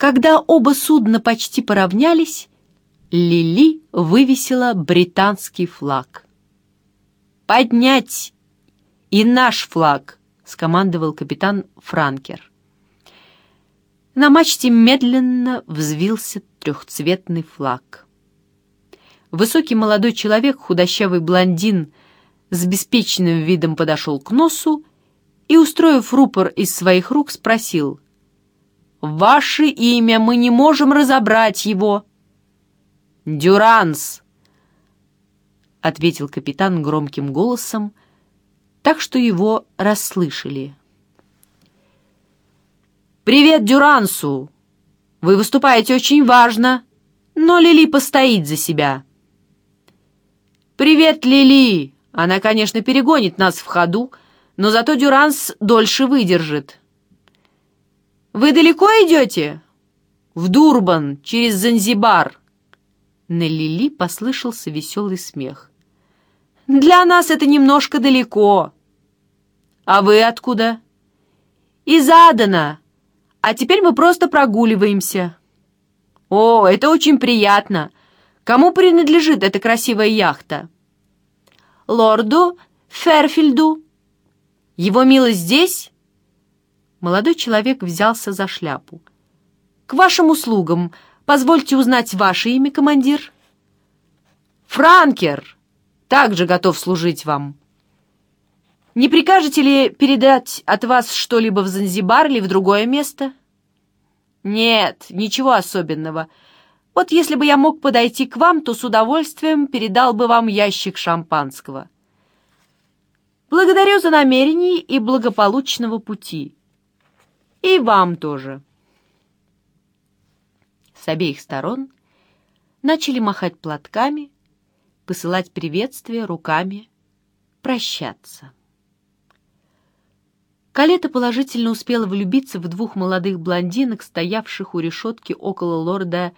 Когда оба судна почти поравнялись, Лили вывесила британский флаг. «Поднять и наш флаг!» — скомандовал капитан Франкер. На мачте медленно взвился трехцветный флаг. Высокий молодой человек, худощавый блондин, с беспечным видом подошел к носу и, устроив рупор из своих рук, спросил — «Ваше имя, мы не можем разобрать его». «Дюранс», — ответил капитан громким голосом, так что его расслышали. «Привет Дюрансу! Вы выступаете очень важно, но Лили постоит за себя». «Привет, Лили! Она, конечно, перегонит нас в ходу, но зато Дюранс дольше выдержит». «Вы далеко идете?» «В Дурбан, через Занзибар». На Лили послышался веселый смех. «Для нас это немножко далеко». «А вы откуда?» «Из Адана. А теперь мы просто прогуливаемся». «О, это очень приятно. Кому принадлежит эта красивая яхта?» «Лорду Ферфильду». «Его милость здесь?» Молодой человек взялся за шляпу. «К вашим услугам. Позвольте узнать ваше имя, командир». «Франкер! Также готов служить вам». «Не прикажете ли передать от вас что-либо в Занзибар или в другое место?» «Нет, ничего особенного. Вот если бы я мог подойти к вам, то с удовольствием передал бы вам ящик шампанского». «Благодарю за намерение и благополучного пути». И вам тоже. С обеих сторон начали махать платками, посылать приветствия руками, прощаться. Калета положительно успела влюбиться в двух молодых блондинок, стоявших у решетки около лорда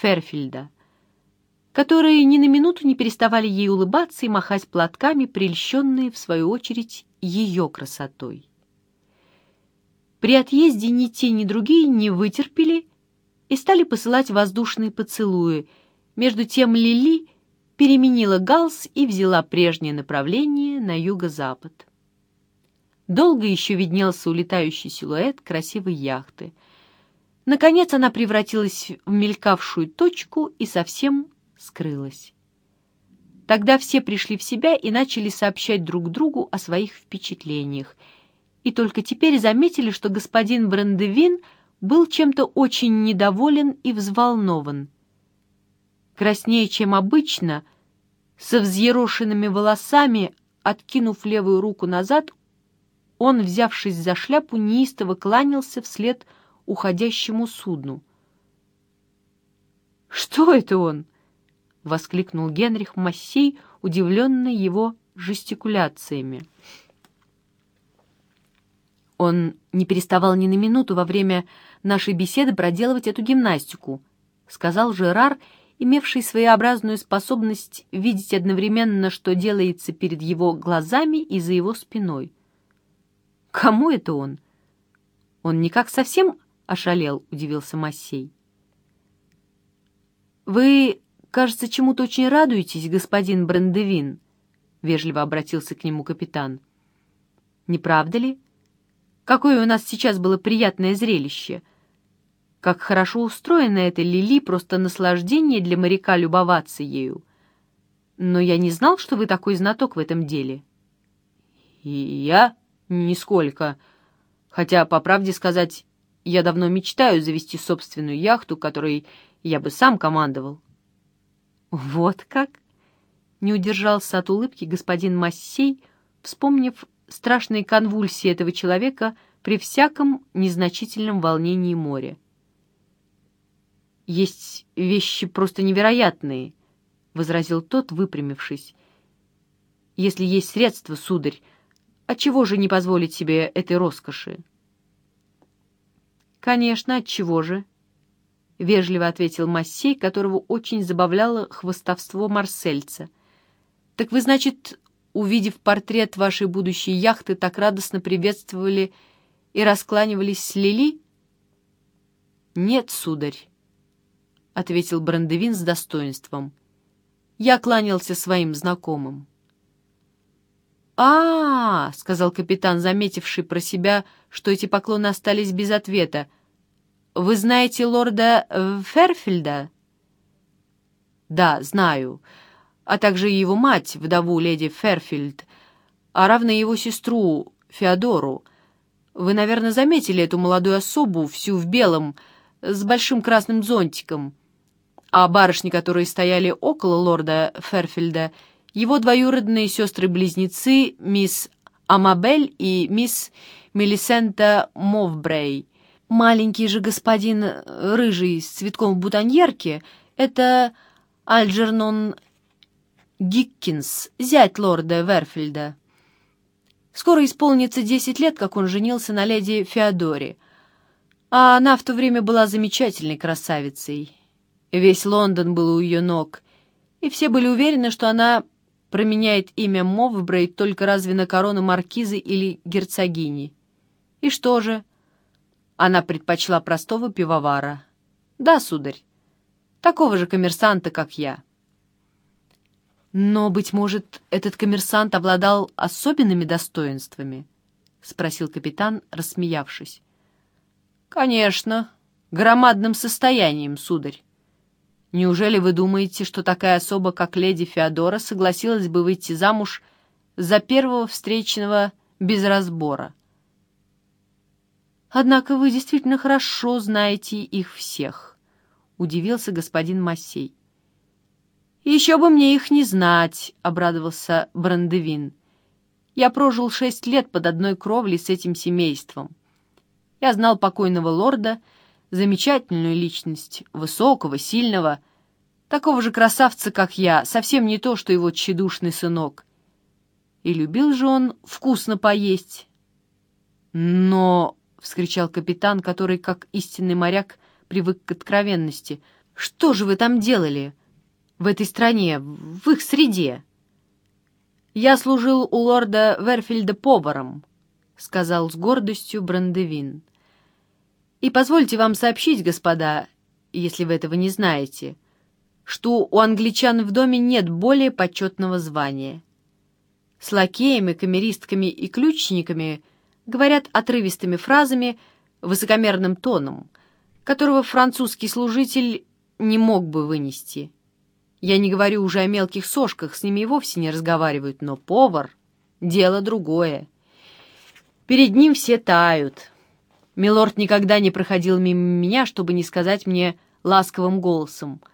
Ферфильда, которые ни на минуту не переставали ей улыбаться и махать платками, прельщенные, в свою очередь, ее красотой. При отъезде ни те, ни другие не вытерпели и стали посылать воздушные поцелуи. Между тем Лили переменила галс и взяла прежнее направление на юго-запад. Долго еще виднелся улетающий силуэт красивой яхты. Наконец она превратилась в мелькавшую точку и совсем скрылась. Тогда все пришли в себя и начали сообщать друг другу о своих впечатлениях — и только теперь заметили, что господин Брандевин был чем-то очень недоволен и взволнован. Краснее, чем обычно, со взъерошенными волосами, откинув левую руку назад, он, взявшись за шляпу, неистово кланялся вслед уходящему судну. «Что это он?» — воскликнул Генрих Массей, удивленный его жестикуляциями. Он не переставал ни на минуту во время нашей беседы проделывать эту гимнастику, сказал Жерар, имевший своеобразную способность видеть одновременно, что делается перед его глазами и за его спиной. «Кому это он?» «Он никак совсем ошалел», — удивился Массей. «Вы, кажется, чему-то очень радуетесь, господин Брандевин», — вежливо обратился к нему капитан. «Не правда ли?» Какое у нас сейчас было приятное зрелище! Как хорошо устроена эта Лили, просто наслаждение для моряка любоваться ею. Но я не знал, что вы такой знаток в этом деле. И я нисколько. Хотя, по правде сказать, я давно мечтаю завести собственную яхту, которой я бы сам командовал. Вот как? Не удержался от улыбки господин Массей, вспомнив страшные конвульсии этого человека при всяком незначительном волнении моря. «Есть вещи просто невероятные», — возразил тот, выпрямившись. «Если есть средства, сударь, отчего же не позволить себе этой роскоши?» «Конечно, отчего же?» — вежливо ответил Массей, которого очень забавляло хвостовство марсельца. «Так вы, значит, увидев портрет вашей будущей яхты, так радостно приветствовали и раскланивались с Лили? «Нет, сударь», — ответил Брандевин с достоинством. «Я кланялся своим знакомым». «А, -а, -а — сказал капитан, заметивший про себя, что эти поклоны остались без ответа, — вы знаете лорда э, Ферфельда?» «Да, знаю, а также его мать, вдову леди Ферфильд, а равно его сестру Феодору. Вы, наверное, заметили эту молодую особу, всю в белом, с большим красным зонтиком. А барышни, которые стояли около лорда Ферфильда, его двоюродные сестры-близнецы мисс Амабель и мисс Мелисента Мовбрей. Маленький же господин рыжий с цветком в бутоньерке — это Альджернон Гиккинс, зять лорда Верфельда. Скоро исполнится десять лет, как он женился на леди Феодоре, а она в то время была замечательной красавицей. Весь Лондон был у ее ног, и все были уверены, что она променяет имя Мовбрей только разве на корону маркизы или герцогини. И что же? Она предпочла простого пивовара. Да, сударь, такого же коммерсанта, как я. «Но, быть может, этот коммерсант обладал особенными достоинствами?» — спросил капитан, рассмеявшись. «Конечно, громадным состоянием, сударь. Неужели вы думаете, что такая особа, как леди Феодора, согласилась бы выйти замуж за первого встречного без разбора? Однако вы действительно хорошо знаете их всех», — удивился господин Массей. «Еще бы мне их не знать», — обрадовался Брандевин. «Я прожил шесть лет под одной кровлей с этим семейством. Я знал покойного лорда, замечательную личность, высокого, сильного, такого же красавца, как я, совсем не то, что его тщедушный сынок. И любил же он вкусно поесть». «Но...» — вскричал капитан, который, как истинный моряк, привык к откровенности. «Что же вы там делали?» В этой стране, в их среде. «Я служил у лорда Верфильда поваром», — сказал с гордостью Брандевин. «И позвольте вам сообщить, господа, если вы этого не знаете, что у англичан в доме нет более почетного звания. С лакеями, камеристками и ключниками говорят отрывистыми фразами, высокомерным тоном, которого французский служитель не мог бы вынести». Я не говорю уже о мелких сошках, с ними и вовсе не разговаривают, но повар — дело другое. Перед ним все тают. Милорд никогда не проходил мимо меня, чтобы не сказать мне ласковым голосом —